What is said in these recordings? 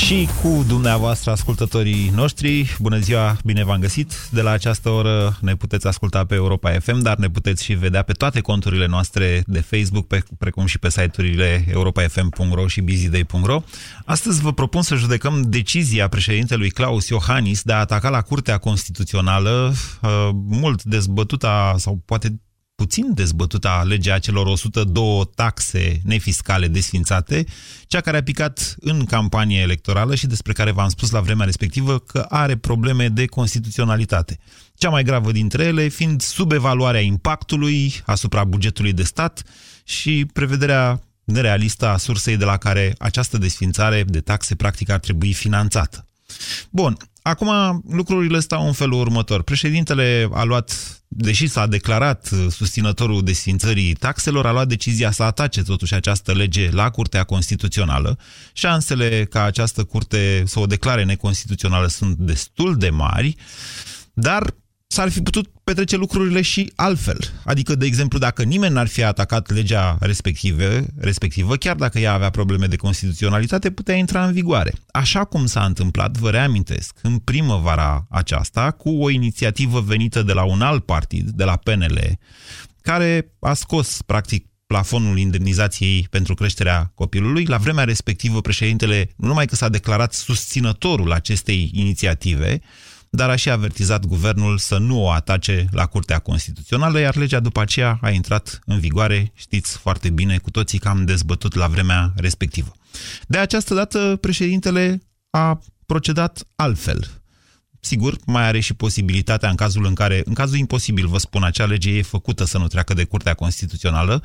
Și cu dumneavoastră, ascultătorii noștri. Bună ziua, bine v-am găsit! De la această oră ne puteți asculta pe Europa FM, dar ne puteți și vedea pe toate conturile noastre de Facebook, pe, precum și pe site-urile europafm.ro și busyday.ro. Astăzi vă propun să judecăm decizia președintelui Claus Iohannis de a ataca la Curtea Constituțională, uh, mult dezbătuta, sau poate puțin dezbătuta legea celor 102 taxe nefiscale desfințate, cea care a picat în campanie electorală și despre care v-am spus la vremea respectivă că are probleme de constituționalitate. Cea mai gravă dintre ele fiind subevaluarea impactului asupra bugetului de stat și prevederea nerealistă a sursei de la care această desfințare de taxe practic ar trebui finanțată. Bun, acum lucrurile stau în felul următor. Președintele a luat deși s-a declarat uh, susținătorul desfințării taxelor, a luat decizia să atace totuși această lege la Curtea Constituțională. Șansele ca această curte să o declare neconstituțională sunt destul de mari, dar s-ar fi putut petrece lucrurile și altfel. Adică, de exemplu, dacă nimeni n-ar fi atacat legea respectivă, respectivă, chiar dacă ea avea probleme de constituționalitate, putea intra în vigoare. Așa cum s-a întâmplat, vă reamintesc, în primăvara aceasta, cu o inițiativă venită de la un alt partid, de la PNL, care a scos, practic, plafonul indemnizației pentru creșterea copilului. La vremea respectivă, președintele nu numai că s-a declarat susținătorul acestei inițiative, dar a și avertizat guvernul să nu o atace la Curtea Constituțională, iar legea după aceea a intrat în vigoare, știți foarte bine, cu toții că am dezbătut la vremea respectivă. De această dată, președintele a procedat altfel. Sigur, mai are și posibilitatea în cazul în care, în cazul imposibil, vă spun, acea lege e făcută să nu treacă de Curtea Constituțională,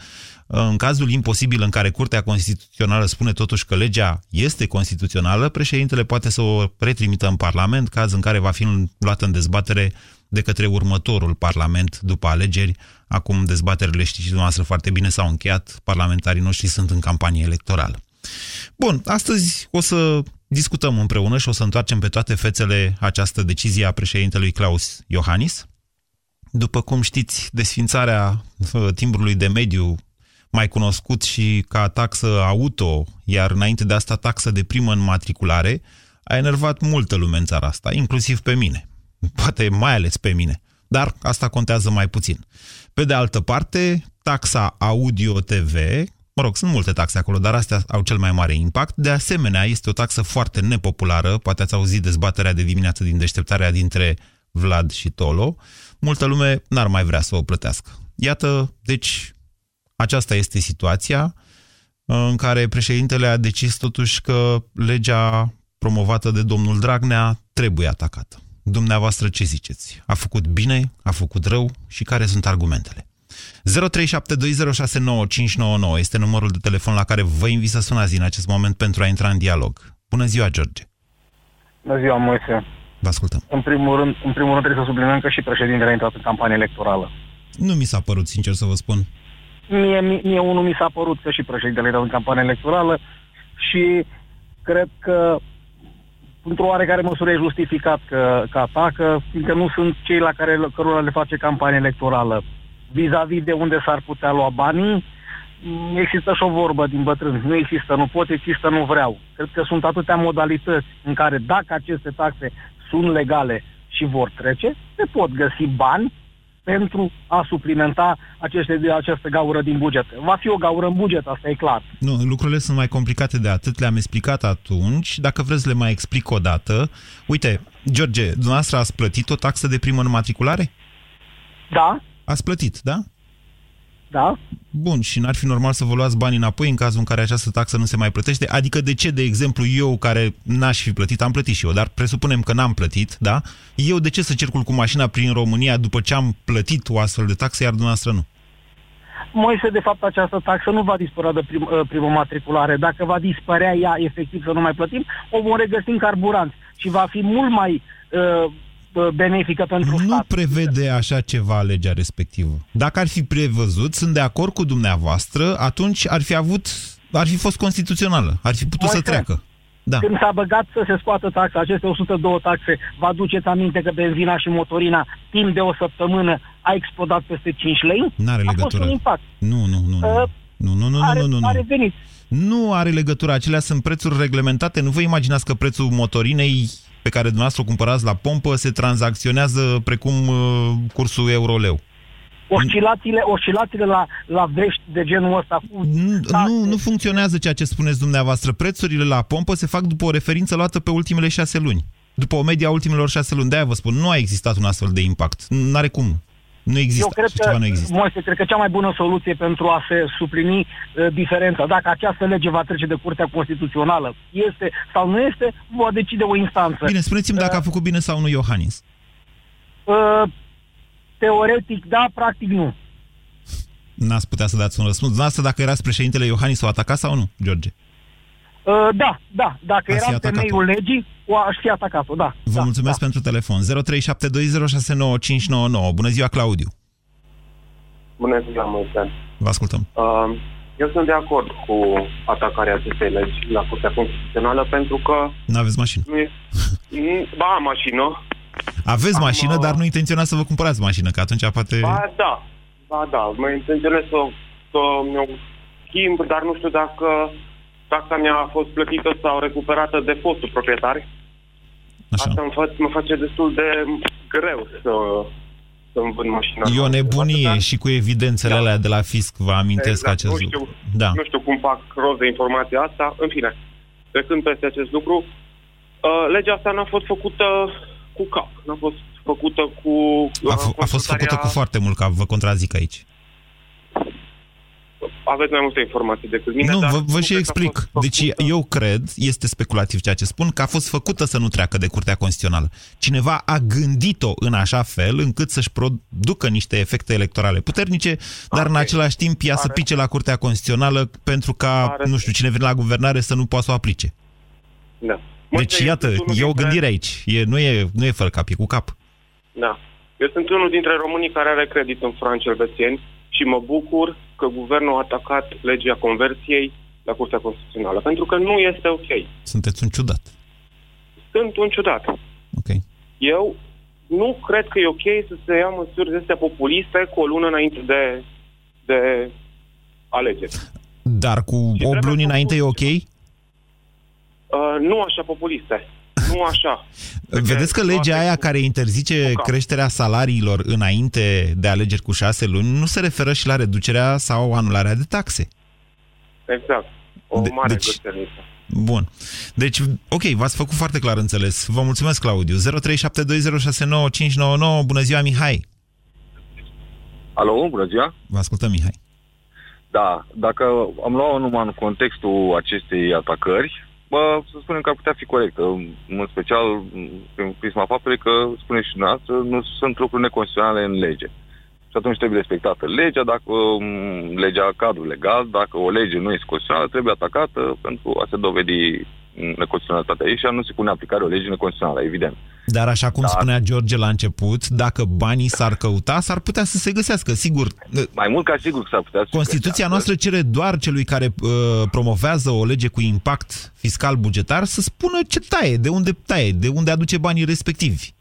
în cazul imposibil în care Curtea Constituțională spune totuși că legea este constituțională, președintele poate să o retrimită în Parlament, caz în care va fi luată în dezbatere de către următorul Parlament după alegeri. Acum dezbaterile, știți dumneavoastră foarte bine, s-au încheiat, parlamentarii noștri sunt în campanie electorală. Bun, astăzi o să discutăm împreună și o să întoarcem pe toate fețele această decizie a președintelui Claus Iohannis. După cum știți, desfințarea uh, timbrului de mediu, mai cunoscut și ca taxă auto, iar înainte de asta taxă de primă înmatriculare, a enervat multă lume în țara asta, inclusiv pe mine. Poate mai ales pe mine. Dar asta contează mai puțin. Pe de altă parte, taxa Audio TV, Mă rog, sunt multe taxe acolo, dar astea au cel mai mare impact. De asemenea, este o taxă foarte nepopulară. Poate ați auzit dezbaterea de dimineață din deșteptarea dintre Vlad și Tolo. Multă lume n-ar mai vrea să o plătească. Iată, deci, aceasta este situația în care președintele a decis totuși că legea promovată de domnul Dragnea trebuie atacată. Dumneavoastră ce ziceți? A făcut bine? A făcut rău? Și care sunt argumentele? 0372069599 este numărul de telefon la care vă invit să sunați în acest moment pentru a intra în dialog. Bună ziua, George! Bună ziua, Moise! Vă ascultăm. În primul rând, în primul rând trebuie să subliniem că și președintele a intrat în campanie electorală. Nu mi s-a părut, sincer să vă spun. Mie, mie, mie unul mi s-a părut că și președintele a intrat în campanie electorală și cred că într-o oarecare măsură e justificat că, că atacă, fiindcă nu sunt cei la care cărora le face campanie electorală vis-a-vis de unde s-ar putea lua banii, mm, există și o vorbă din bătrân. Nu există, nu pot, există, nu vreau. Cred că sunt atâtea modalități în care dacă aceste taxe sunt legale și vor trece, se pot găsi bani pentru a suplimenta aceste, această gaură din buget. Va fi o gaură în buget, asta e clar. Nu, lucrurile sunt mai complicate de atât, le-am explicat atunci. Dacă vreți, le mai explic o dată. Uite, George, dumneavoastră ați plătit o taxă de primă în matriculare? Da. Ați plătit, da? Da. Bun, și n-ar fi normal să vă luați banii înapoi în cazul în care această taxă nu se mai plătește? Adică de ce, de exemplu, eu care n-aș fi plătit, am plătit și eu, dar presupunem că n-am plătit, da? Eu de ce să circul cu mașina prin România după ce am plătit o astfel de taxă, iar dumneavoastră nu? Moise, de fapt, această taxă nu va dispărea de prim, uh, primă matriculare. Dacă va dispărea ea, efectiv, să nu mai plătim, o vom regăsi în carburant și va fi mult mai uh, benefică pentru nu stat. Nu prevede așa ceva legea respectivă. Dacă ar fi prevăzut, sunt de acord cu dumneavoastră, atunci ar fi avut, ar fi fost constituțională, ar fi putut Moise, să treacă. Da. Când s-a băgat să se scoată taxa, aceste 102 taxe, vă aduceți aminte că benzina și motorina timp de o săptămână a explodat peste 5 lei? N-are a legătură. fost un impact. Nu, nu, nu. Nu, Uh, nu, nu, nu, are, nu, nu, nu. are venit. Nu are legătură. Acelea sunt prețuri reglementate. Nu vă imaginați că prețul motorinei pe care dumneavoastră o cumpărați la pompă se tranzacționează precum uh, cursul euro-leu. Oscilațiile, oscilațiile la, la vești de genul ăsta cu Nu, taxe. nu, nu funcționează ceea ce spuneți dumneavoastră. Prețurile la pompă se fac după o referință luată pe ultimele șase luni. După o medie a ultimelor șase luni. De-aia vă spun, nu a existat un astfel de impact. Nu are cum. Nu există. Eu cred Așa ceva că, nu există. Moise, cred că cea mai bună soluție pentru a se suplini uh, diferența, dacă această lege va trece de Curtea Constituțională, este sau nu este, va decide o instanță. Bine, spuneți-mi dacă a făcut bine sau nu Iohannis. Uh, teoretic, da, practic nu. N-ați putea să dați un răspuns. Dumneavoastră, dacă erați președintele Iohannis, o ataca sau nu, George? Uh, da, da, dacă Ați fi era atacat-o. temeiul legii, o aș fi atacat-o, da. Vă da, mulțumesc da. pentru telefon. 0372069599. Bună ziua, Claudiu. Bună ziua, Moise. Vă ascultăm. Uh, eu sunt de acord cu atacarea acestei legi la Curtea Constituțională pentru că Nu aveți mașină. nu e... Mm, Ba, am mașină. Aveți Am, mașină, uh, dar nu intenționați să vă cumpărați mașină, că atunci poate... Ba, da. Ba, da. Mă intenționez să, să mi-o schimb, dar nu știu dacă taxa mea a fost plătită sau recuperată de fostul proprietar. Așa. Asta mă face, mă face destul de greu să, să-mi vând mașina. E o nebunie Atâta- și cu evidențele Da. alea de la fisc, vă amintesc Exact, acest nu știu, lucru. Da. Nu știu cum fac rost de informația asta. În fine, trecând peste acest lucru, uh, legea asta n-a fost făcută cu cap. N-a fost făcută cu... uh, A, f- a fost făcută cu foarte mult cap, vă contrazic aici. Aveți mai multe informații decât mine, nu, dar vă, vă nu și cred că a explic. fost Deci făcută- eu cred, este speculativ ceea ce spun, că a fost făcută să nu treacă de Curtea Constituțională. Cineva a gândit-o în așa fel încât să-și producă niște efecte electorale puternice, dar în Ok. același timp ea să Are- pice la Curtea Constituțională pentru ca, Are- nu știu, cine vine la guvernare să nu poată să o aplice. Da. Deci, Moise, eu iată, sunt unul e o dintre- gândire aici. E, nu, e, nu e fără cap, e cu cap. Da. Eu sunt unul dintre românii care are credit în franci elvețieni și mă bucur că guvernul a atacat legea conversiei la Curtea Constituțională, pentru că nu este ok. Sunteți un ciudat. Sunt un ciudat. Ok. Eu nu cred că e ok să se ia măsuri de astea populiste cu o lună înainte de, de alegeri. Dar cu 8 trebuie luni făcut înainte e ok? Uh, nu așa populiste. Nu așa. Vedeți că legea toate aia cu- care interzice cu cap. creșterea salariilor înainte de alegeri cu șase luni nu se referă și la reducerea sau anularea de taxe. Exact. O De- mare deci- greșeală. Bun. Deci, ok, v-ați făcut foarte clar înțeles. Vă mulțumesc, Claudiu. 0372069599. Bună ziua, Mihai. Alo, bună ziua! Vă ascultăm, Mihai. Da, dacă am luat numai în contextul acestei atacări, bă, să spunem că ar putea fi corectă, în special prin prisma faptului că, spuneți și dumneavoastră, nu sunt lucruri neconstituționale în lege. Și atunci trebuie respectată legea, dacă m, legea cadru legal, dacă o lege nu este constituțională, trebuie atacată pentru a se dovedi neconstituționalitatea ei și a nu se pune în aplicare o lege neconstituțională, evident. Dar așa cum Da. spunea George la început, dacă banii s-ar căuta, s-ar putea să se găsească. Sigur, Mai mult ca sigur că s-ar putea să se Constituția găsească. noastră cere doar celui care uh, promovează o lege cu impact fiscal bugetar să spună ce taie, de unde taie, de unde aduce banii respectivi.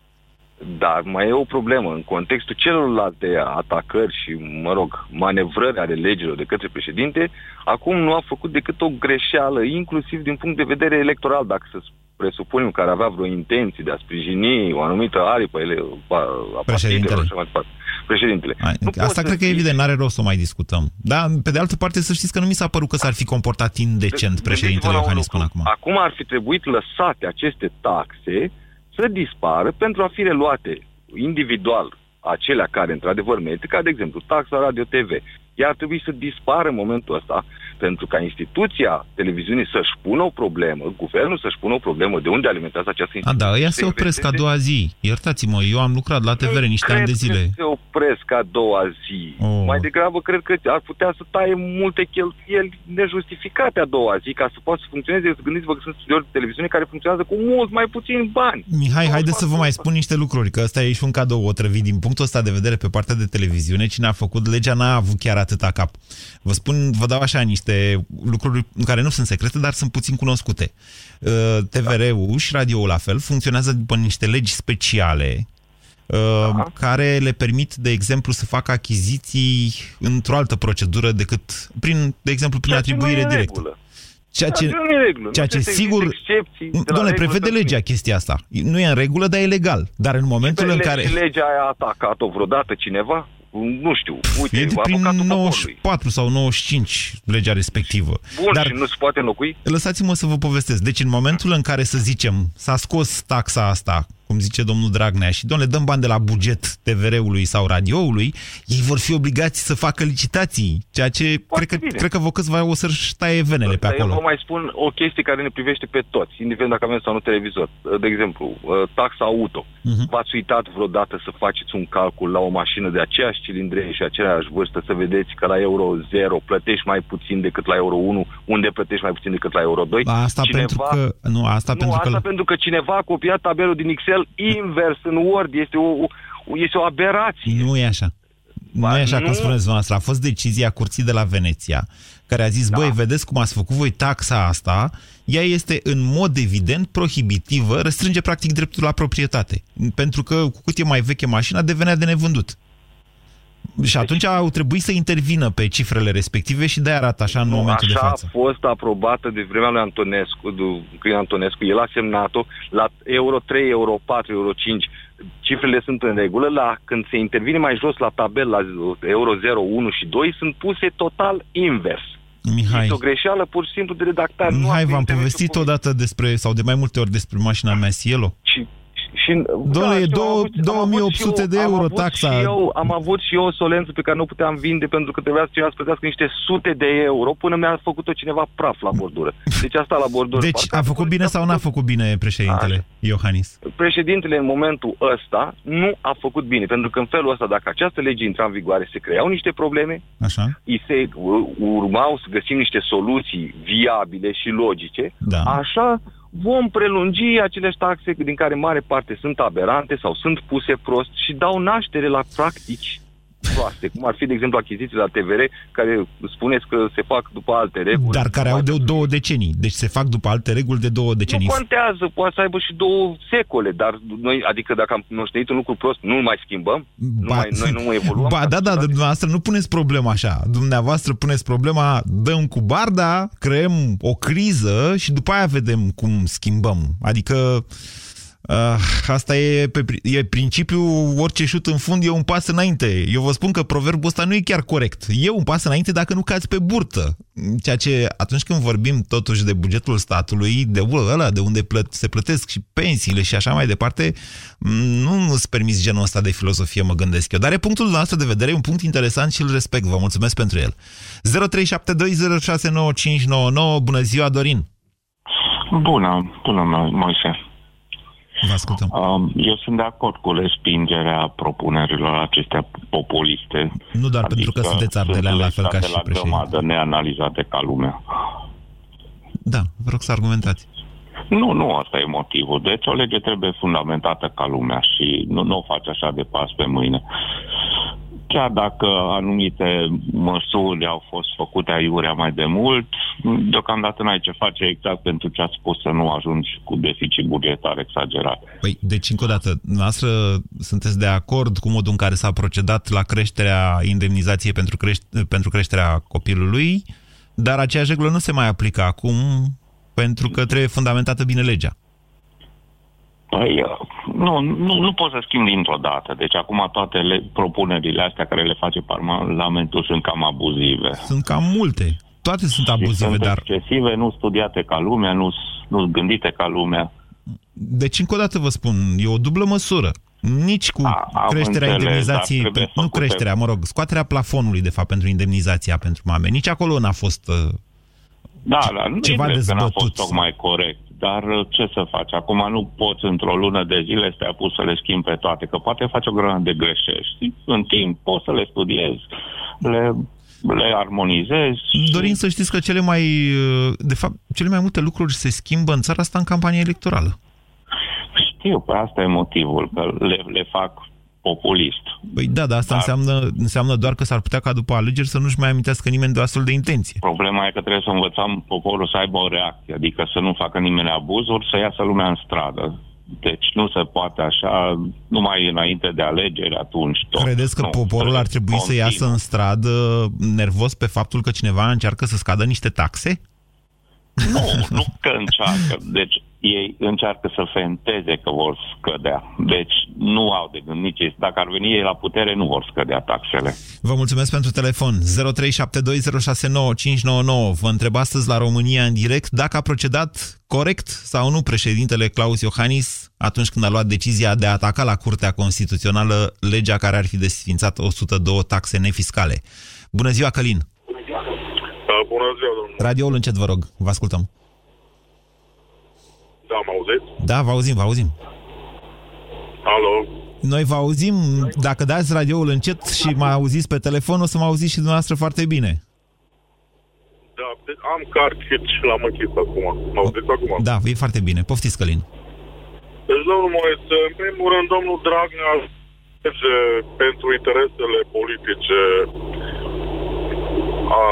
Dar mai e o problemă. În contextul celorlalte atacări și, mă rog, manevrări ale legilor de către președinte, acum nu a făcut decât o greșeală, inclusiv din punct de vedere electoral, dacă să presupunem că ar avea vreo intenție de a sprijini o anumită aripă ele, a, a Președintele. partidelor și așa mai departe. Președintele. Hai, Nu Asta poți cred să că e fii- evident, n-are rost să o mai discutăm. Dar, pe de altă parte, să știți că nu mi s-a părut că s-ar fi comportat indecent președintele Gândiți-vă la un Iohannis lucru. până acum. Acum ar fi trebuit lăsate aceste taxe să dispară pentru a fi reluate individual acelea care într-adevăr merită, ca de exemplu taxa Radio TV. Ea ar trebui să dispară în momentul ăsta pentru ca instituția televiziunii să-și pună o problemă, guvernul să-și pună o problemă de unde alimentează această A, instituție. da, ea să se opresc a investeze- doua zi. Iertați-mă, eu am lucrat la TVR niște cred ani de că zile. se opresc a doua zi. Oh. Mai degrabă cred că ar putea să taie multe cheltuieli nejustificate a doua zi ca să poată să funcționeze. Gândiți-vă că sunt studiori de televiziune care funcționează cu mult mai puțini bani. Mihai, Nu haideți să fac vă mai asta. spun niște lucruri, că ăsta e și un cadou otrăvit. Din punctul ăsta de vedere, pe partea de televiziune, cine a făcut legea n-a avut chiar atâta cap. Vă spun, vă dau așa niște niște lucruri care nu sunt secrete, dar sunt puțin cunoscute. Uh, TVR-ul și radio la fel funcționează după niște legi speciale da. care le permit, de exemplu, să facă achiziții într-o altă procedură decât, prin, de exemplu, prin ceea atribuire directă. Ceea ce, regulă. ceea ce sigur... Doamne, prevede legea chestia asta. Nu e în regulă, dar e legal. Dar în momentul în care... legea aia a atacat-o vreodată cineva? Nu știu, uite, e de prin 94 sau 95 legea respectivă. Bun, Dar și nu se poate înlocui? Lăsați-mă să vă povestesc. Deci în momentul în care, să zicem, s-a scos taxa asta cum zice domnul Dragnea, și domnule, dăm bani de la buget TVR-ului sau radioului, ei vor fi obligați să facă licitații, ceea ce cred că, cred că vă câțiva o să-și taie venele pe acolo. Eu vă mai spun o chestie care ne privește pe toți, indiferent dacă avem sau nu televizor. De exemplu, uh, taxa auto. Uh-huh. V-ați uitat vreodată să faceți un calcul la o mașină de aceeași cilindrie și aceeași vârstă, să vedeți că la euro 0 plătești mai puțin decât la euro 1, unde plătești mai puțin decât la euro 2. Asta cineva... pentru că... Nu, asta, nu, pentru, asta că... pentru că cineva a copiat tabelul din Excel invers în Word. Este o, este o aberație. Nu e așa. Ba, nu e așa nu... cum spuneți noastră. A fost decizia Curții de la Veneția, care a zis, da. băi, vedeți cum ați făcut voi taxa asta, ea este în mod evident prohibitivă, restrânge practic dreptul la proprietate. Pentru că cu cât e mai veche mașina, devenea de nevândut. Și atunci au trebuit să intervină pe cifrele respective și de-aia arată așa în nu, momentul așa de față. a fost aprobată de vremea lui Antonescu, lui Antonescu, el a semnat-o la euro 3, euro 4, euro 5, cifrele sunt în regulă, la când se intervine mai jos la tabel, la euro 0, 1 și 2, sunt puse total invers. Mihai. Este o greșeală pur și simplu de redactare. Mihai, v-am povestit odată despre, sau de mai multe ori despre mașina mea Cielo? Și și, Doamne, da, e 2200 de euro am taxa. Și eu, am avut și eu o solență pe care nu puteam vinde pentru că trebuia să cineva să plătească niște sute de euro până mi-a făcut-o cineva praf la bordură. Deci asta la bordură. Deci Parcă a făcut bine sau n-a făcut bine președintele Așa. Iohannis? Președintele în momentul ăsta nu a făcut bine, pentru că în felul ăsta, dacă această lege intra în vigoare, se creau niște probleme, Așa. îi se urmau să găsim niște soluții viabile și logice, da. așa vom prelungi acele taxe din care mare parte sunt aberante sau sunt puse prost și dau naștere la practici proaste, cum ar fi, de exemplu, achiziții la TVR, care spuneți că se fac după alte reguli. Dar care au de două decenii, deci se fac după alte reguli de două decenii. Nu contează, poate să aibă și două secole, dar noi, adică dacă am moștenit un lucru prost, nu mai schimbăm? Ba, nu mai, noi nu mai evoluăm? Ba, da, da, dumneavoastră nu puneți problema așa. Dumneavoastră puneți problema, dăm cu barda, creăm o criză și după aia vedem cum schimbăm. Adică Uh, asta e, pe, e principiul, orice șut în fund e un pas înainte. Eu vă spun că proverbul ăsta nu e chiar corect. E un pas înainte dacă nu cazi pe burtă. Ceea ce atunci când vorbim totuși de bugetul statului, de ăla de unde plăt, se plătesc și pensiile și așa mai departe, nu îți permis genul ăsta de filozofie, mă gândesc eu. Dar e punctul nostru de vedere, e un punct interesant și îl respect. Vă mulțumesc pentru el. 0372069599. Bună ziua, Dorin! Bună, bună, Moise. Vă ascultăm. Eu sunt de acord cu respingerea propunerilor acestea populiste. Nu doar adică pentru că sunteți ardelean la fel ca și la președinte. neanalizate ca lumea. Da, vă rog să argumentați. Nu, nu asta e motivul. Deci o lege trebuie fundamentată ca lumea și nu, nu o faci așa de pas pe mâine chiar dacă anumite măsuri au fost făcute aiurea mai de mult, deocamdată n-ai ce face exact pentru ce ați spus să nu ajungi cu deficit bugetar exagerat. Păi, deci, încă o dată, noastră sunteți de acord cu modul în care s-a procedat la creșterea indemnizației pentru, creș- pentru creșterea copilului, dar aceeași regulă nu se mai aplică acum pentru că trebuie fundamentată bine legea. Păi, uh, nu, nu, nu poți să schimbi dintr-o dată. Deci acum toate le, propunerile astea care le face Parlamentul sunt cam abuzive. Sunt cam multe. Toate sunt abuzive, sunt dar... excesive, nu studiate ca lumea, nu, nu gândite ca lumea. Deci, încă o dată vă spun, e o dublă măsură. Nici cu A, creșterea înțeles, indemnizației, pe, nu creșterea, mă rog, scoaterea plafonului, de fapt, pentru indemnizația pentru mame. Nici acolo n-a fost uh, da, da, nu ceva dezbătut. Că n-a fost tocmai corect. Dar uh, ce să faci? Acum nu poți într-o lună de zile să te apuci să le schimbi pe toate, că poate faci o grămadă de greșeli. În timp poți să le studiezi, le le armonizezi. Dorin să știți că cele mai, uh, de fapt, cele mai multe lucruri se schimbă în țara asta în campanie electorală. Știu, pe asta e motivul, că le, le fac populist. Păi da, dar asta dar... Înseamnă, înseamnă doar că s-ar putea ca după alegeri să nu-și mai amintească nimeni de o astfel de intenție. Problema e că trebuie să învățăm poporul să aibă o reacție, adică să nu facă nimeni abuzuri, să iasă lumea în stradă. Deci nu se poate așa, numai înainte de alegeri, atunci tot. Credeți că nu, poporul ar trebui continuu. să iasă în stradă nervos pe faptul că cineva încearcă să scadă niște taxe? Nu, nu că încearcă. Deci ei încearcă să fenteze că vor scădea. Deci nu au de gând nici ei. Dacă ar veni ei la putere, nu vor scădea taxele. Vă mulțumesc pentru telefon. 0372069599. Vă întreb astăzi la România în direct dacă a procedat corect sau nu președintele Claus Iohannis atunci când a luat decizia de a ataca la Curtea Constituțională legea care ar fi desfințat 102 taxe nefiscale. Bună ziua, Călin! Bună ziua, domnule! Radioul încet, vă rog. Vă ascultăm. Da, mă auziți? Da, vă auzim, vă auzim. Alo? Noi vă auzim, dacă dați radioul încet și mă auziți pe telefon, o să mă auziți și dumneavoastră foarte bine. Da, am carchit și l-am închis acum. Mă auziți acum? Da, e foarte bine. Poftiți, Călin. Deci, domnul Moise, în primul rând, domnul Dragnea pentru interesele politice a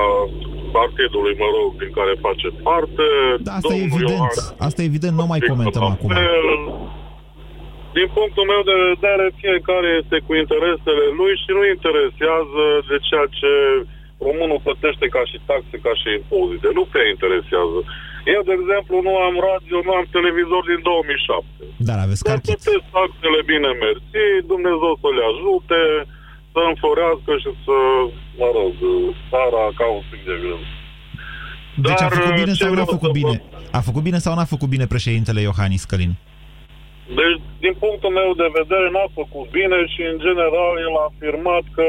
partidului, mă rog, din care face parte. Da, asta e evident. Ioan, asta e evident, nu mai comentăm acum. Din punctul meu de vedere, fiecare este cu interesele lui și nu interesează de ceea ce românul plătește ca și taxe, ca și impozite. Nu prea interesează. Eu, de exemplu, nu am radio, nu am televizor din 2007. Dar aveți cartit. plătesc taxele bine mersi, Dumnezeu să le ajute, să înflorească și să, mă rog, țara ca un pic de grâu. Deci Dar, a făcut bine sau n-a făcut bine? A făcut bine sau n-a făcut bine președintele Iohannis Călin? Deci, din punctul meu de vedere, n-a făcut bine și, în general, el a afirmat că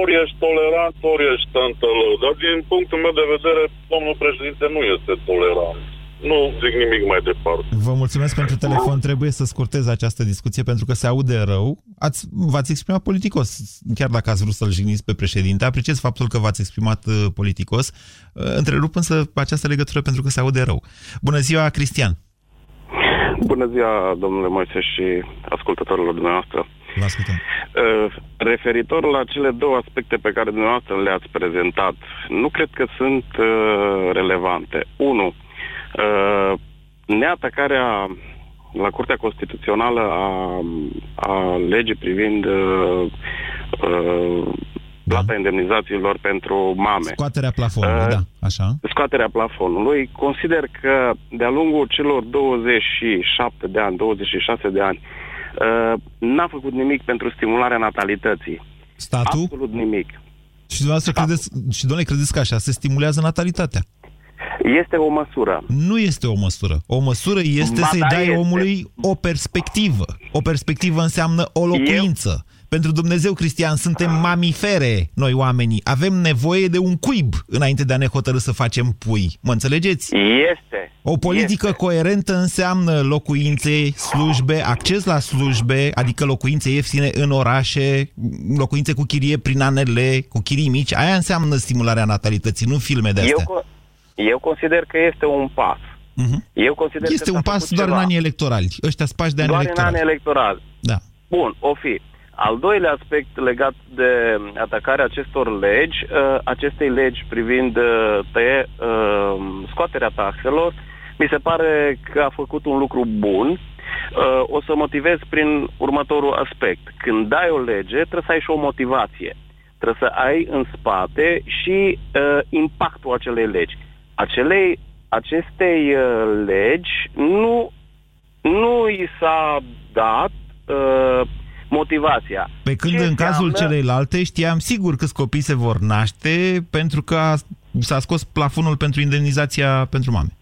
ori ești tolerant, ori ești tântălău. Dar, din punctul meu de vedere, domnul președinte nu este tolerant nu zic nimic mai departe. Vă mulțumesc pentru telefon. Trebuie să scurtez această discuție pentru că se aude rău. Ați, v-ați exprimat politicos, chiar dacă ați vrut să-l jigniți pe președinte. Apreciez faptul că v-ați exprimat uh, politicos. Uh, întrerup însă această legătură pentru că se aude rău. Bună ziua, Cristian! Bună ziua, domnule Moise și ascultătorilor dumneavoastră. Vă ascultăm. Uh, referitor la cele două aspecte pe care dumneavoastră le-ați prezentat, nu cred că sunt relevante. Unu, Uh, neatacarea la Curtea Constituțională a, a legii privind uh, uh, plata da. indemnizațiilor pentru mame. Scoaterea plafonului, uh, da, așa. Scoaterea plafonului. Consider că de-a lungul celor 27 de ani, 26 de ani, uh, n-a făcut nimic pentru stimularea natalității. Statul? Absolut nimic. Și dumneavoastră credeți, și doamne, credeți că așa se stimulează natalitatea? Este o măsură. Nu este o măsură. O măsură este ba, să-i da, dai este. omului o perspectivă. O perspectivă înseamnă o locuință. Eu... Pentru Dumnezeu, Cristian, suntem mamifere, noi oamenii. Avem nevoie de un cuib înainte de a ne hotărâ să facem pui. Mă înțelegeți? Este. O politică este. coerentă înseamnă locuințe, slujbe, acces la slujbe, adică locuințe ieftine în orașe, locuințe cu chirie prin anele, cu chirii mici. Aia înseamnă stimularea natalității, nu filme de astea. Eu, eu consider că este un pas. Uh-huh. Eu consider este că un pas doar ceva. în anii electorali. Ăștia spași de ani doar electorali. Doar în anii electorali. Da. Bun, o fi. Al doilea aspect legat de atacarea acestor legi, uh, acestei legi privind uh, tăie, uh, scoaterea taxelor, mi se pare că a făcut un lucru bun. Uh, o să motivez prin următorul aspect. Când dai o lege, trebuie să ai și o motivație. Trebuie să ai în spate și uh, impactul acelei legi acelei, acestei uh, legi nu, nu i s-a dat uh, motivația. Pe când Ce în cazul înseamnă... celeilalte știam sigur că copii se vor naște pentru că s-a scos plafonul pentru indemnizația pentru mame.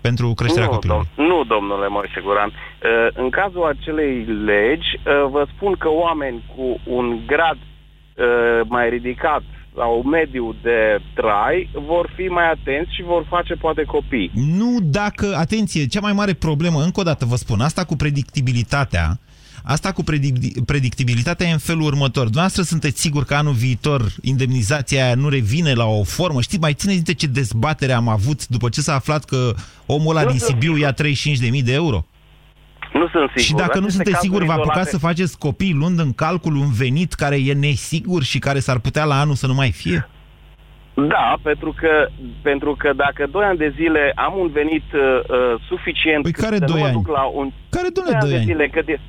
Pentru creșterea nu, copilului. Dom- nu, domnule Moise Guran. Uh, în cazul acelei legi, uh, vă spun că oameni cu un grad uh, mai ridicat sau mediu de trai vor fi mai atenți și vor face poate copii. Nu dacă, atenție, cea mai mare problemă, încă o dată vă spun, asta cu predictibilitatea, Asta cu predictibilitatea e în felul următor. Dumneavoastră sunteți sigur că anul viitor indemnizația aia nu revine la o formă? Știți, mai țineți de ce dezbatere am avut după ce s-a aflat că omul ăla din Sibiu ia 35.000 de euro? Nu sunt sigur. Și dacă nu Aceste sunteți cazuri sigur, vă apucați izolate- să faceți copii luând în calcul un venit care e nesigur și care s-ar putea la anul să nu mai fie? Da, pentru că, pentru că dacă 2 ani de zile am un venit uh, uh, suficient Păi cât care să nu doi mă ani? duc la un... Care, Doi domnule, ani doi de ani? zile cât e...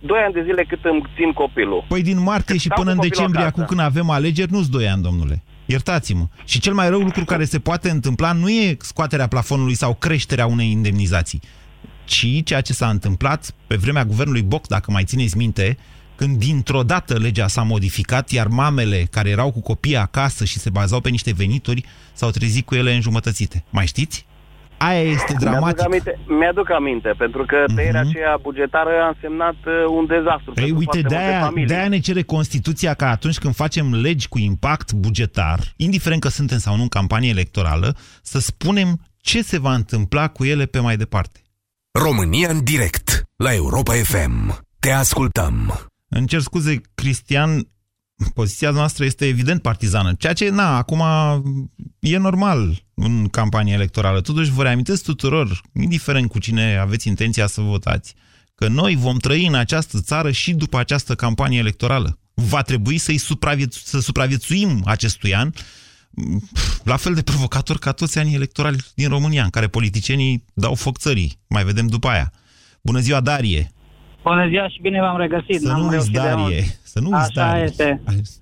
2 ani de zile cât îmi țin copilul. Păi din martie și Stau până cu în copilul decembrie, acasă. acum când avem alegeri, nu-ți doi ani, domnule. Iertați-mă. Și cel mai rău lucru care se poate întâmpla nu e scoaterea plafonului sau creșterea unei indemnizații, ci ceea ce s-a întâmplat pe vremea guvernului Boc, dacă mai țineți minte, când dintr-o dată legea s-a modificat, iar mamele care erau cu copii acasă și se bazau pe niște venituri, s-au trezit cu ele înjumătățite. Mai știți? Aia este Mi-aduc dramatic. aminte, mi-aduc aminte, pentru că tăierea Mhm. aceea bugetară a însemnat uh, un dezastru Păi pentru uite, foarte multe de-aia, familii. de-aia ne cere Constituția ca atunci când facem legi cu impact bugetar, indiferent că suntem sau nu în campanie electorală, să spunem ce se va întâmpla cu ele pe mai departe. România în direct la Europa FM. Te ascultăm. Îmi cer scuze, Cristian, poziția noastră este evident partizană, ceea ce, na, acum e normal în campanie electorală. Totuși vă reamintesc tuturor, indiferent cu cine aveți intenția să votați, că noi vom trăi în această țară și după această campanie electorală. Va trebui să-i supraviețu- să supraviețuim acestui an la fel de provocator ca toți anii electorali din România, în care politicienii dau foc țării. Mai vedem după aia. Bună ziua, Darie! Bună ziua și bine v-am regăsit. Să N-am nu uiți, reușit de Darie! mult. Să nu uiți, Așa Darie! este.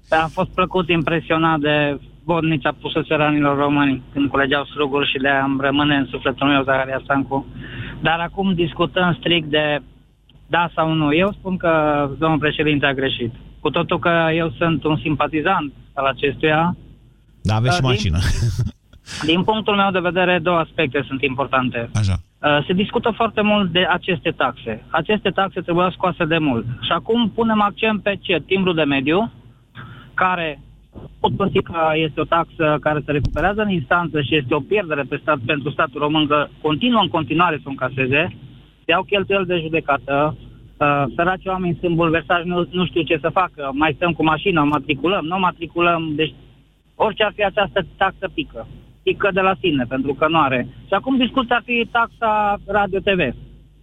Am fost plăcut impresionat de vodnița pusă țăranilor români când culegeau struguri și de am rămâne în sufletul meu Zaharia Stancu. Dar acum discutăm strict de da sau nu. Eu spun că domnul președinte a greșit. Cu totul că eu sunt un simpatizant al acestuia, Da, aveți și Da, din- mașină. din punctul meu de vedere, două aspecte sunt importante. Așa. Uh, Se discută foarte mult de aceste taxe. Aceste taxe trebuiau scoase de mult. Și acum punem accent pe ce? Timbru de mediu, care pot păsi că este o taxă care se recuperează în instanță și este o pierdere pe stat, pentru statul român că continuă în continuare să o încaseze, se iau cheltuieli de judecată, uh, săraci oameni sunt bulversați, nu, nu știu ce să facă, mai stăm cu mașina, matriculăm, nu matriculăm, deci orice ar fi această taxă pică. Pică de la sine, pentru că nu are. Și acum discuția ar fi taxa radio-TV,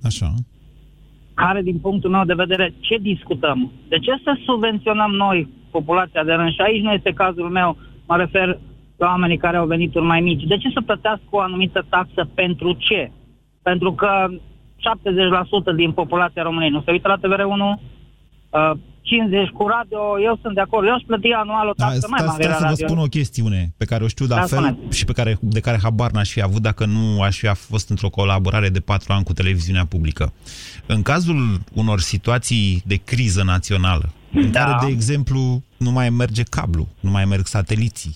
Așa. care, din punctul meu de vedere, ce discutăm? De ce să subvenționăm noi populația de rând? Și aici nu este cazul meu, mă refer la oamenii care au venituri mai mici. De ce să plătească o anumită taxă pentru ce? Pentru că 70% din populația României nu se uită la TVR1, uh, 50 cu radio, eu sunt de acord. Eu aș plăti anual o Da, taxă mai stați, mare stați la să vă radio. spun o chestiune pe care o știu de Da, fel spuneți. și pe care, de care habar n-aș fi avut dacă nu aș fi fost într-o colaborare de patru ani cu televiziunea publică. În cazul unor situații de criză națională, în Da. care, de exemplu, nu mai merge cablu, nu mai merg sateliții,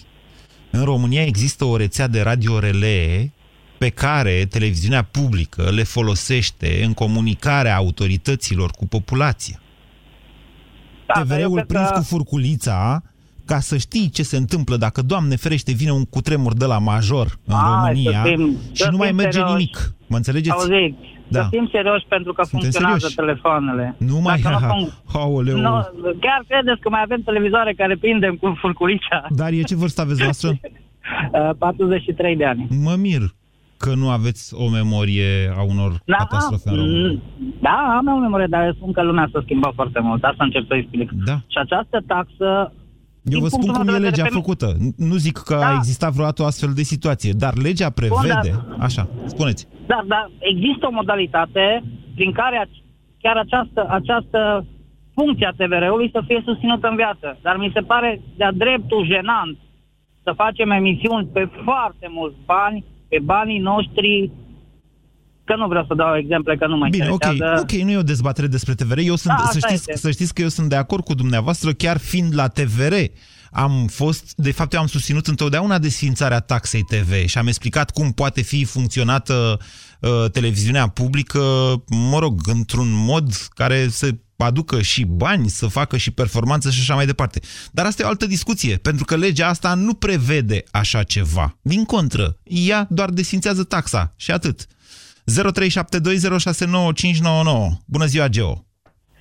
în România există o rețea de radio relee pe care televiziunea publică le folosește în comunicarea autorităților cu populația. Da, dar eu TVR-ul cred prins că- cu furculița ca să știi ce se întâmplă dacă, Doamne ferește, vine un cutremur de la major în Hai, România să fim- și să nu mai fim merge serioși. nimic. Mă înțelegeți? Auziți, Da. să fim serioși pentru că Suntem funcționează serioși. telefoanele. Nu mai... Dacă Ha, nu fun- Aoleu. nu, chiar credeți că mai avem televizoare care prindem cu furculița? Dar e ce vârstă aveți noastră? Uh, 43 de ani. Mă mir că nu aveți o memorie a unor Da, catastrofe în România. mm, da, am o memorie, dar eu spun că lumea s-a schimbat foarte mult. Asta încerc să explic. Da. Și această taxă... Eu din vă spun punctul cum meu e de vedere, legea pe- făcută. Nu zic că a Da. existat vreodată o astfel de situație, dar legea prevede... Așa, spuneți. Da, dar există o modalitate prin care ac- chiar această, această funcție a TVR-ului să fie susținută în viață. Dar mi se pare de-a dreptul jenant să facem emisiuni pe foarte mulți bani, pe banii noștri, că nu vreau să dau exemple, că nu mă Bine, ok, interesează. ok, nu e o dezbatere despre TVR. Eu sunt, Da, să, asta știți, este. să știți că eu sunt de acord cu dumneavoastră, chiar fiind la TVR. Am fost, de fapt, eu am susținut întotdeauna desfințarea taxei TV și am explicat cum poate fi funcționată uh, televiziunea publică, mă rog, într-un mod care să aducă și bani, să facă și performanță și așa mai departe. Dar asta e o altă discuție, pentru că legea asta nu prevede așa ceva. Din contră, ea doar desfințează taxa și atât. 0372069599. Bună ziua, Geo!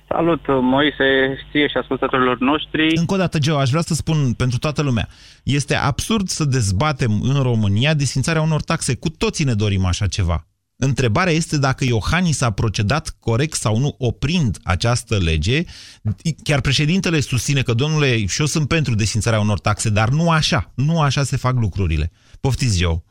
Salut, Moise, ție și ascultătorilor noștri. Încă o dată, Geo, aș vrea să spun pentru toată lumea. Este absurd să dezbatem în România desfințarea unor taxe. Cu toții ne dorim așa ceva. Întrebarea este dacă Iohannis a procedat corect sau nu oprind această lege. Chiar președintele susține că, domnule, și eu sunt pentru desfințarea unor taxe, dar nu așa. Nu așa se fac lucrurile. Poftiți, Joe. Uh,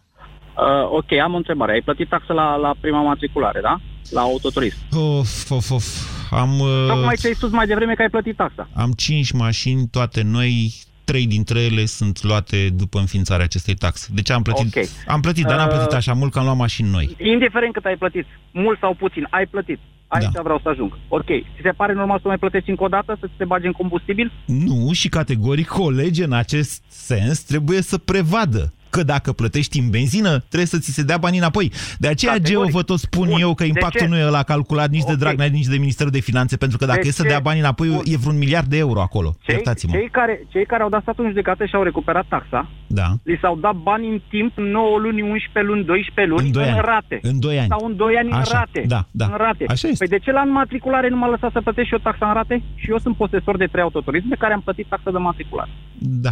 ok, am o întrebare. Ai plătit taxă la, la prima matriculare, da? La autoturism. Of, of, of. Am, uh, Tocmai ce ai spus mai devreme că ai plătit taxa. am cinci mașini, toate noi, trei dintre ele sunt luate după înființarea acestei taxe. Deci am plătit, Ok. am plătit dar n-am Uh, plătit așa mult că am luat mașini noi. Indiferent cât ai plătit, mult sau puțin, ai plătit. Aici Da. vreau să ajung. Ok. Ți se pare normal să mai plătești încă o dată, să ți se bage în combustibil? Nu, și categoric o lege în acest sens trebuie să prevadă că dacă plătești în benzină, trebuie să ți se dea banii înapoi. De aceea, Categoric. Geo, vă tot spun Bun. eu că De impactul ce? nu e la calculat nici de Ok. Dragnea, nici de Ministerul de Finanțe, pentru că dacă De e să ce? dea banii înapoi, Bun. e vreun miliard de euro acolo. Cei, Iertați-mă. cei, care, cei care au dat statul în judecată și au recuperat taxa, Da. li s-au dat bani în timp 9 luni, 11 luni, 12 luni, În doi ani. rate. În doi ani. Sau în 2 ani Așa, în rate. da, da. În rate. Așa este. Păi de ce la matriculare nu m-a lăsat să plătesc și eu taxa în rate? Și eu sunt posesor de trei autoturisme care am plătit taxa de matriculare. Da.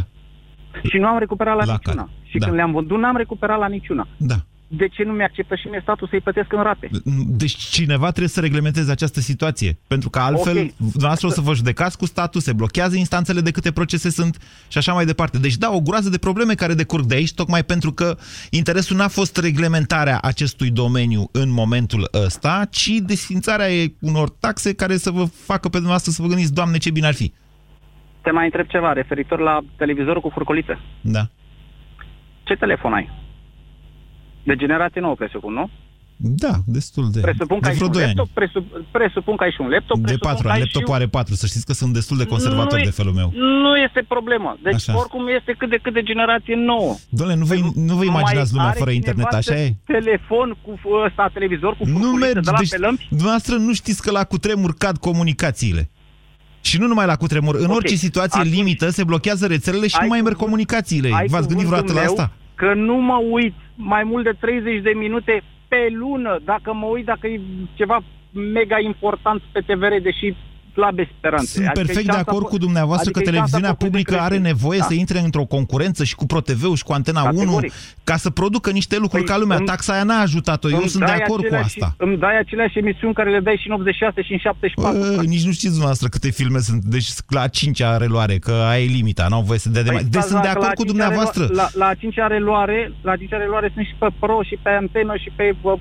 Și nu am recuperat la, La niciuna. care? Și Da. când le-am văzut, n-am recuperat la niciuna. Da. De ce nu mi-acceptă și mie statul să-i plătesc în rate? Deci cineva trebuie să reglementeze această situație. Pentru că altfel, Ok. dumneavoastră o să vă judecați cu statul, se blochează instanțele de câte procese sunt și așa mai departe. Deci da, o groază de probleme care decurg de aici, tocmai pentru că interesul n-a fost reglementarea acestui domeniu în momentul ăsta, ci desfințarea unor taxe care să vă facă pe dumneavoastră să vă gândiți, Doamne, ce bine ar fi. Te mai întreb ceva referitor la televizorul cu furcoliță. Da. Ce telefon ai? De generație nouă, presupun, nu? Da, destul de... Presupun că de ai și vreo un 2 ani. laptop, presup, presupun că ai și un laptop, De presupun 4 că ani. ai Laptopul și... are 4. Să știți că sunt destul de conservator Nu de e- felul meu. Nu este problemă. Deci Așa. oricum este cât de cât de generație nouă. Doamne, nu vă, nu vă Mai imaginați lumea are fără cineva internet, așa e? Telefon cu ăsta, televizor cu Nu furculiță merge. de la Deci, pe lămpi? dumneavoastră nu știți că la cutremur cad comunicațiile. Și nu numai la cutremur. În Ok. orice situație Atunci- limită se blochează rețelele și Ai nu mai merg cuvânt- comunicațiile. Ai V-ați gândit cuvântul vreodată la meu asta? Că nu mă uit mai mult de 30 de minute pe lună, dacă mă uit, dacă e ceva mega important pe TVR, deși slabe speranțe. Sunt Adică perfect de șansa acord po- cu dumneavoastră adică că e șansa televiziunea făcută de publică are creștini. nevoie Da. să intre într-o concurență și cu ProTV și cu Antena 1 Categoric. ca să producă niște lucruri Păi ca lumea. îmi- Taxa aia n-a ajutat-o. Eu Îmi sunt de dai acord cu aceleași- asta. Îmi dai aceleași emisiuni care le dai și în 86 și în 74. Bă, nici nu știți dumneavoastră câte filme sunt. Deci la 5-a reluare, că aia e limita, n-au voie să dea de mai... Deci stați sunt de la- la acord cu cincea dumneavoastră. relu- La, la cincea reluare, la cincea reluare sunt și pe Pro și pe Antenă și pe uh,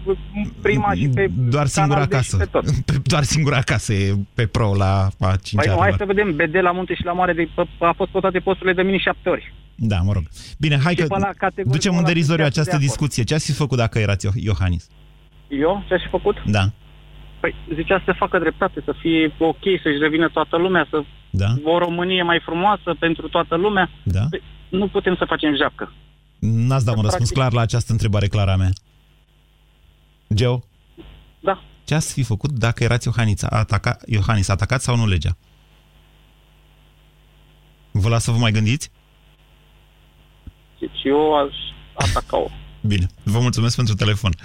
Prima și pe Doar singura Canal D și acasă. pe tot. Pe- Doar singura acasă e pe pro la a cincea Păi nu, hai reluare. să vedem, BD la Munte și la Mare de, a fost pe toate posturile de mini șapte ori. Da, mă rog. Bine, hai Și că pe la categoric ducem în ăla derizoriu sunt de această acord. discuție. Ce ați fi făcut dacă erați Io- Iohannis? Eu? Ce aș fi făcut? Da, Păi zicea să se facă dreptate, să fie ok, să-și revină toată lumea, să da, o Românie mai frumoasă pentru toată lumea. da. Păi, nu putem să facem japcă. N-ați dat un răspuns Practic- clar la această întrebare clară a mea. Geo, Da. Ce ați fi făcut dacă erați Iohannis? Ataca, Iohannis, atacat sau nu legea? Vă las să vă mai gândiți? Deci eu aș ataca-o. Bine, vă mulțumesc pentru telefon. 0372069599.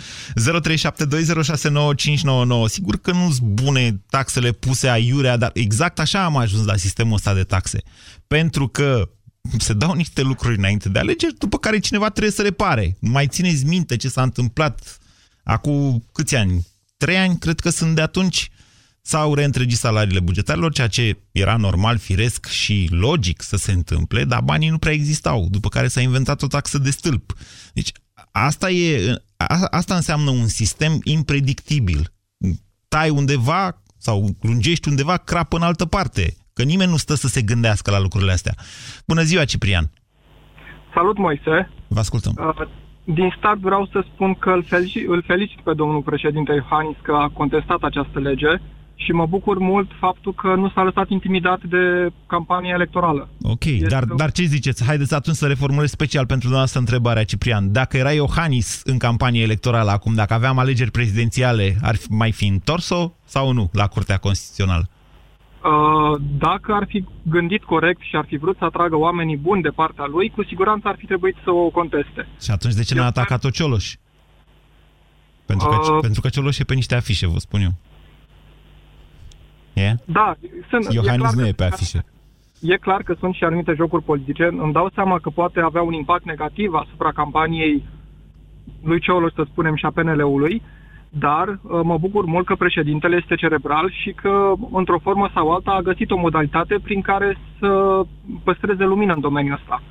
Sigur că nu sunt bune taxele puse aiurea, dar exact așa am ajuns la sistemul ăsta de taxe. Pentru că se dau niște lucruri înainte de alegeri, după care cineva trebuie să repare. Mai țineți minte ce s-a întâmplat acum câți ani? Trei ani, cred că sunt de atunci, s-au reîntregit salariile bugetarilor, ceea ce era normal, firesc și logic să se întâmple, dar banii nu prea existau, după care s-a inventat o taxă de stâlp. Deci asta, e, a, asta înseamnă un sistem impredictibil. Tai undeva sau lungești undeva, crapă în altă parte. Că nimeni nu stă să se gândească la lucrurile astea. Bună ziua, Ciprian! Salut, Moise! Vă ascultăm. Uh, Din start vreau să spun că îl felicit, îl felicit pe domnul președinte Iohannis că a contestat această lege și mă bucur mult faptul că nu s-a lăsat intimidat de campania electorală. Ok, dar, dar ce ziceți? Haideți atunci să reformulez special pentru dumneavoastră întrebarea, Ciprian. Dacă era Iohannis în campanie electorală acum, dacă aveam alegeri prezidențiale, ar fi, mai fi întors-o sau nu la Curtea Constituțională? Uh, Dacă ar fi gândit corect și ar fi vrut să atragă oamenii buni de partea lui, cu siguranță ar fi trebuit să o conteste. Și atunci de ce n-a atacat-o Cioloș? Pentru că, Uh. pentru că Cioloș e pe niște afișe, vă spun eu. E? Da, sunt, Iohannis clar nu că- e pe afișe. E clar că sunt și anumite jocuri politice. Îmi dau seama că poate avea un impact negativ asupra campaniei lui Cioloș, să spunem, și a PNL-ului, dar uh, mă bucur mult că președintele este cerebral și că, într-o formă sau alta, a găsit o modalitate prin care să păstreze lumină în domeniul ăsta.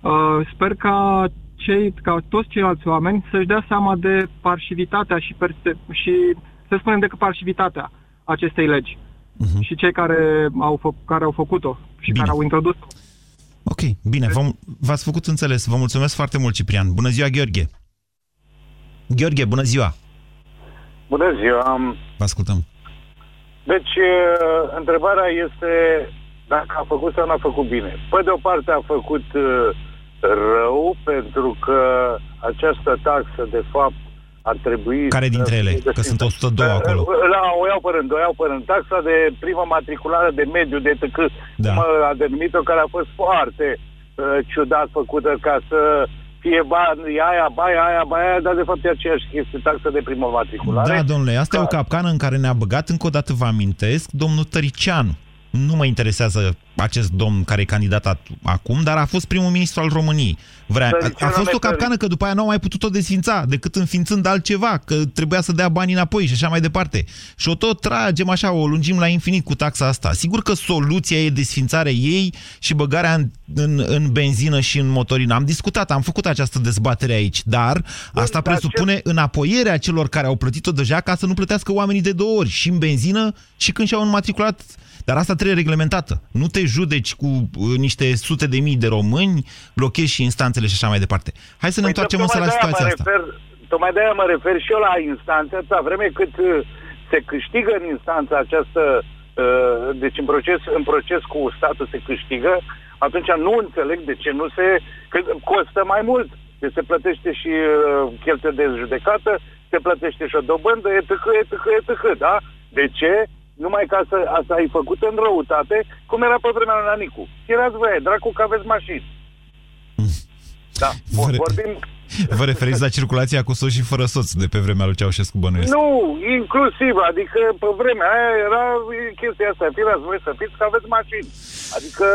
Uh, sper ca, cei, ca toți ceilalți oameni să-și dea seama de parșivitatea și, perse- și să spunem, de parșivitatea acestei legi. Uh-huh. Și cei care au, fă- care au făcut-o și Bine. care au introdus-o. Ok, bine, v v-ați făcut înțeles. Vă mulțumesc foarte mult, Ciprian. Bună ziua, Gheorghe. Gheorghe, bună ziua. Bună ziua! Vă ascultăm. Deci, uh, întrebarea este dacă a făcut sau n-a făcut bine. Pe de o parte a făcut uh, rău pentru că această taxă, de fapt, ar trebui... Care dintre să ele? fie Că sunt 102 Uh, acolo. Da, o iau pe rând, o iau pe rând. Taxa de primă matriculare de mediu, de tâc, Da. cum a denumit-o, care a fost foarte uh, ciudat făcută ca să fie bani, aia, baia, aia, baia, dar de fapt e aceeași chestie, taxa de primă matriculare. Da, domnule, asta e o capcană în care ne-a băgat, încă o dată vă amintesc, domnul Tăricianu. Nu mă interesează acest domn care e candidat at- acum, dar a fost primul ministru al României. Vrea, a, a Tăricianu fost o ne- capcană că după aia nu au mai putut-o desfința, decât înființând altceva, că trebuia să dea bani înapoi și așa mai departe. Și o tot tragem așa, o lungim la infinit cu taxa asta. Sigur că soluția e desfințarea ei și băgarea în, în, în benzină și în motorină. Am discutat, am făcut această dezbatere aici, dar asta presupune înapoierea celor care au plătit-o deja ca să nu plătească oamenii de două ori, și în benzină și când și-au înmatriculat dar asta trebuie reglementată. Nu te judeci cu uh, niște sute de mii de români, blochezi și instanțele și așa mai departe. Hai să ne Păi, întoarcem însă tocmai la de-aia situația mă asta. Refer, tocmai de-aia mă refer și eu la instanță, atâta vreme cât uh, se câștigă în instanță această, uh, deci în proces, în proces cu statul se câștigă, atunci nu înțeleg de ce nu se, că costă mai mult. Deci se plătește și uh, cheltuie de judecată, se plătește și o dobândă, etc., etc., etc., da? De ce? Numai ca să asta ai făcut în răutate, cum era pe vremea lui Nanicu. Tirați voi, dracu că aveți mașini. Da, Vă re- vorbim Vă referiți la circulația cu soț și fără soț de pe vremea lui Ceaușescu bănuiesc. Nu, inclusiv, adică pe vremea aia era chestia asta, firați voi să fiți că aveți mașini. Adică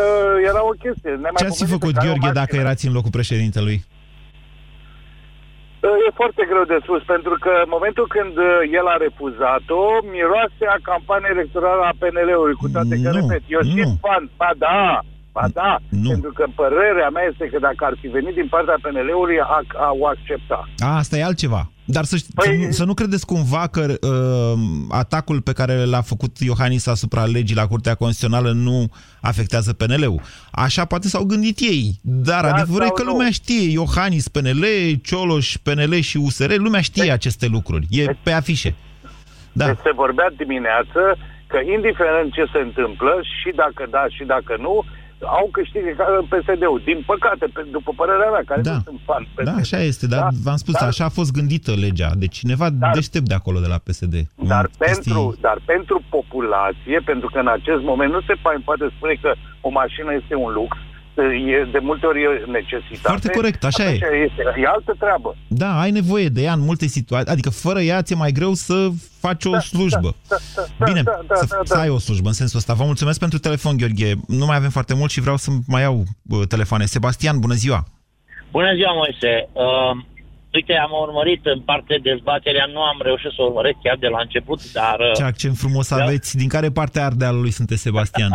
era o chestie. Ce ați fi făcut, Gheorghe, dacă erați în locul președintelui? E foarte greu de spus, pentru că în momentul când uh, el a refuzat-o, miroase a campanie electorală a PNL-ului, cu toate că, Nu, repet, eu nu. sunt fan, ba da, ba da, Nu. pentru că părerea mea este că dacă ar fi venit din partea PNL-ului, a, a, o accepta. A, asta e altceva. Dar să, ști, Păi- să, nu, să nu credeți cumva că uh, atacul pe care l-a făcut Iohannis asupra legii la Curtea Constituțională nu afectează PNL-ul. Așa poate s-au gândit ei. Dar Da adevărul e sau că nu? lumea știe. Iohannis PNL, Cioloș PNL și USR, lumea știe aceste lucruri. E pe afișe. Da. Deci se vorbea dimineață că indiferent ce se întâmplă, și dacă da, și dacă nu, au câștigat PSD-ul. Din păcate, pe, după părerea mea, care Da. nu sunt fan PSD. Da, așa este, dar Da? v-am spus, Dar- așa a fost gândită legea. Deci cineva deștept de acolo, de la PSD. Dar În pentru, dar pentru populație, pentru că în acest moment nu se mai poate spune că o mașină este un lux, e, de multe ori e necesitate. Foarte corect, așa atunci e. Este, e altă treabă. Da, ai nevoie de ea în multe situații. Adică fără ea ți-e mai greu să faci o slujbă. Da, da, Bine, da, da, să, da, să da. ai o slujbă în sensul ăsta. Vă mulțumesc pentru telefon, Gheorghe. Nu mai avem foarte mult și vreau să mai iau uh, telefoane. Sebastian, bună ziua! Bună ziua, Moise. Uh, uite, am urmărit în parte dezbaterea, nu am reușit să o urmăresc chiar de la început, dar uh, Ce accent frumos Da. aveți. Din care parte a Ardealului sunteți, Sebastian?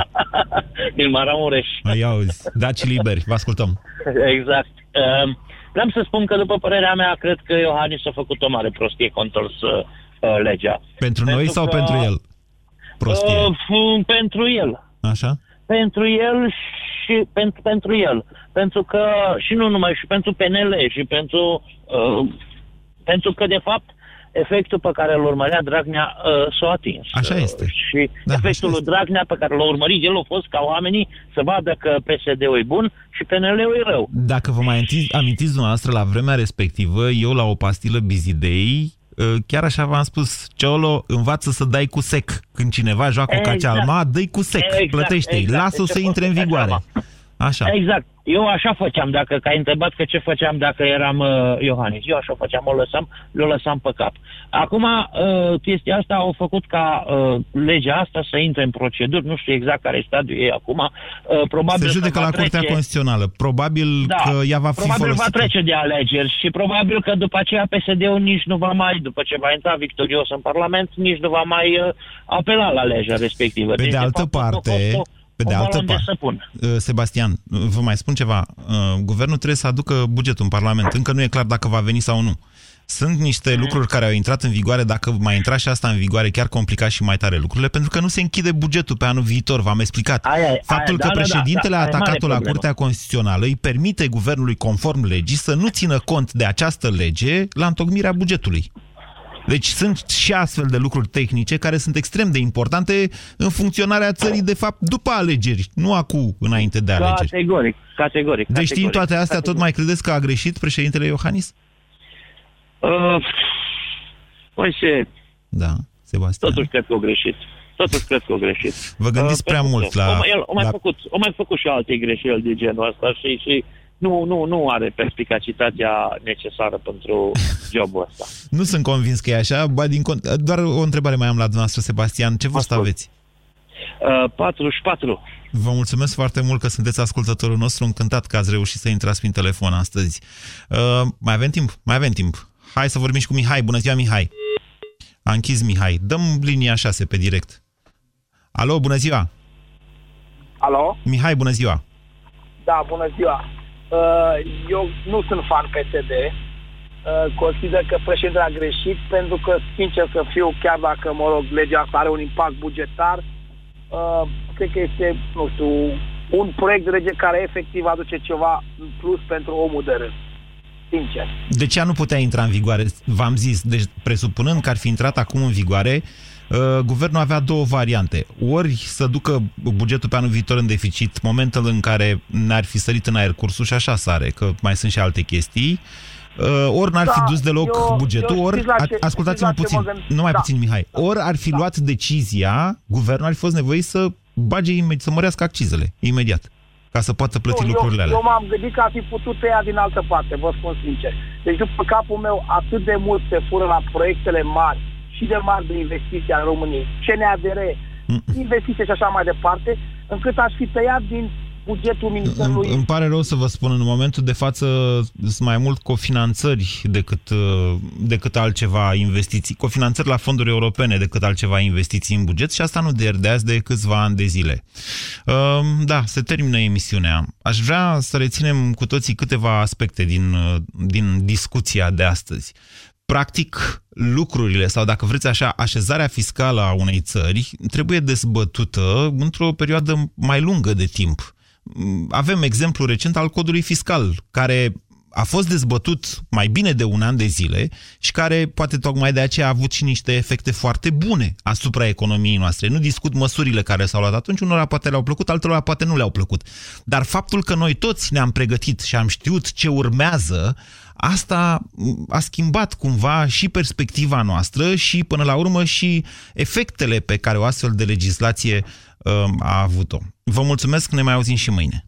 din Maramureș. Ai auzi. Daci liberi, vă ascultăm. exact. Uh, vreau să spun că, după părerea mea, cred că Iohannis a făcut o mare prostie contors uh, uh, legea. Pentru noi Pentru sau că- pentru el? Prostie. Uh, f- pentru el. Așa? Pentru el și pentru, pentru el. Pentru că, și nu numai, și pentru PNL, și pentru, uh, pentru că, de fapt, efectul pe care îl urmărea Dragnea uh, s-a atins. Așa este. Și da, efectul lui Dragnea pe care l-a urmărit el a fost ca oamenii să vadă că PSD-ul e bun și PNL-ul e rău. Dacă vă mai amintiți, amintiți dumneavoastră, la vremea respectivă, eu la o pastilă Bizidei, uh, chiar așa v-am spus, Ceolo, învață să dai cu sec. Când cineva joacă Exact. exact. cacealma, dă cu sec, Exact, plătește-i, exact. lasă-o Deci să a fost intre în vigoare. cacealma. Așa. Exact. Eu așa făceam, dacă că ai întrebat că ce făceam dacă eram uh, Iohannis. Eu așa făceam, o lăsam, le lăsam pe cap. Acum, uh, chestia asta au făcut ca uh, legea asta să intre în proceduri, nu știu exact care e stadiul ei acum. Uh, probabil Se judecă că la va Curtea trece... Constituțională. Probabil Da, că ea va fi probabil folosită. va trece de alegeri și probabil că după aceea PSD-ul nici nu va mai, după ce va intra victorios în Parlament, nici nu va mai uh, apela la legea respectivă. Pe Deci, de altă fapt, a parte, fost o- pe de o altă balon de parte, săpun. Uh, Sebastian, uh, vă mai spun ceva. Uh, Guvernul trebuie să aducă bugetul în Parlament. Încă nu e clar dacă va veni sau nu. Sunt niște Mm. lucruri care au intrat în vigoare, dacă mai intra și asta în vigoare, chiar complica și mai tare lucrurile, pentru că nu se închide bugetul pe anul viitor, v-am explicat. Aia, Faptul aia, că da, da, președintele da, a aia e mare atacat-o la problemă. Curtea Constituțională îi permite guvernului, conform legii, să nu țină cont de această lege la întocmirea bugetului. Deci sunt și astfel de lucruri tehnice care sunt extrem de importante în funcționarea țării, de fapt, după alegeri, nu acum, înainte de alegeri. Categoric, categoric. Deci știind categoric, toate astea, tot categoric. mai credeți că a greșit președintele Iohannis? Uh, păi se... Da, Sebastian. Totuși cred că o greșit. Totuși cred că o greșit. Vă gândiți prea pentru mult că la- O mai, el, o mai la- făcut, o mai făcut și alte greșeli de genul ăsta și, și nu, nu, nu are perspicacitatea necesară pentru jobul ăsta. Nu sunt convins că e așa, ba din cont... doar o întrebare mai am la dumneavoastră, Sebastian. Ce vârstă aveți? Uh, 44. Vă mulțumesc foarte mult că sunteți ascultătorul nostru, încântat că ați reușit să intrați prin telefon astăzi. Uh, mai avem timp? Mai avem timp. Hai să vorbim și cu Mihai. Bună ziua, Mihai! A închis Mihai. Dăm linia 6 pe direct. Alo, bună ziua! Alo? Mihai, bună ziua! Da, bună ziua. Uh, Eu nu sunt fan PSD. Uh, Consider că președintele a greșit pentru că, sincer să fiu, chiar dacă, mă rog, legea asta are un impact bugetar, uh, cred că este, nu știu, un proiect de lege care efectiv aduce ceva în plus pentru omul de rând. Sincer. De ce nu putea intra în vigoare? V-am zis, deci presupunând că ar fi intrat acum în vigoare, uh, guvernul avea două variante. Ori să ducă bugetul pe anul viitor în deficit, momentul în care n-ar fi sărit în aer cursul și așa sare, că mai sunt și alte chestii, uh, ori n-ar fi Da, dus deloc eu- bugetul, eu ori, știți la ce- a- ascultați-mă știți la ce puțin, mă gând- numai da. puțin, Mihai, ori ar fi luat decizia, guvernul ar fi fost nevoit să bage, imediat, să mărească accizele, imediat, ca să poată plăti Nu, lucrurile eu, alea. eu m-am gândit că ar fi putut tăia din altă parte, vă spun sincer. Deci după capul meu atât de mult se fură la proiectele mari și de mari de investiții ale României, CNADR, investiții și așa mai departe, încât aș fi tăiat din bugetul Ministerului... Îmi, îmi pare rău să vă spun, în momentul de față sunt mai mult cofinanțări decât, uh, decât altceva investiții, cofinanțări la fonduri europene decât altceva investiții în buget și asta nu de de azi de câțiva ani de zile. Uh, Da, se termină emisiunea. Aș vrea să reținem cu toții câteva aspecte din, uh, din discuția de astăzi. Practic, lucrurile, sau dacă vreți așa, așezarea fiscală a unei țări trebuie dezbătută într-o perioadă mai lungă de timp. Avem exemplu recent al codului fiscal, care a fost dezbătut mai bine de un an de zile și care poate tocmai de aceea a avut și niște efecte foarte bune asupra economiei noastre. Nu discut măsurile care s-au luat atunci, unora poate le-au plăcut, altora poate nu le-au plăcut. Dar faptul că noi toți ne-am pregătit și am știut ce urmează, asta a schimbat cumva și perspectiva noastră și până la urmă și efectele pe care o astfel de legislație um, a avut-o. Vă mulțumesc, ne mai auzim și mâine.